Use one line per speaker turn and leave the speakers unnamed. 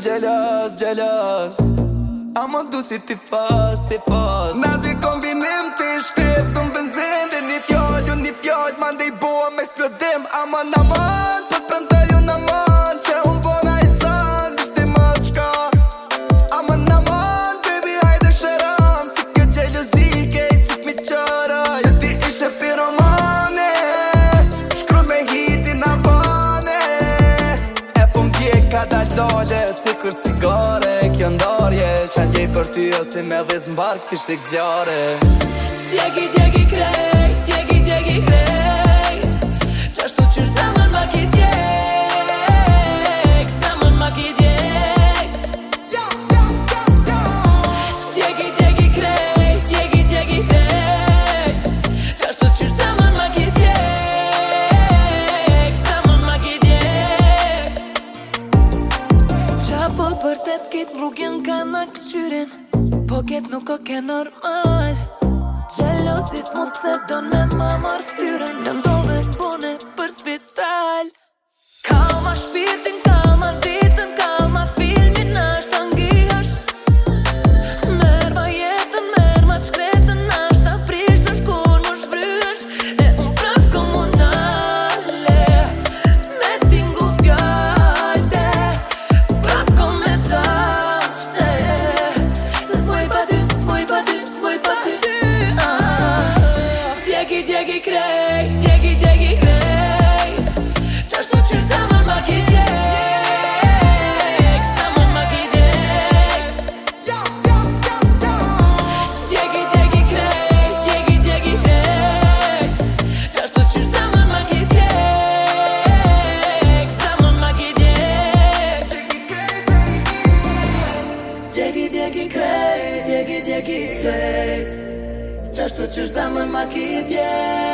jam gjelaz, gjelaz A më du si ti fas, ti fas Na di kombinim ti shkrip Sëm benzin dhe një fjoll ju një fjoll, Ma ndë i bua me s'pjodim A më në dalje Si kur cigare, kjo ndarje Qenjej për ty o si me dhe zmbark Fisht e këzjare Djegi, djegi krej
ket rrugën ka në këqyrin Po ket nuk o ke normal Gjellosis mu të me ma mamar ftyren Në ndove pone për spital Ka ma shpi një ki krejt Qashtë të qështë zemën ma ki djejt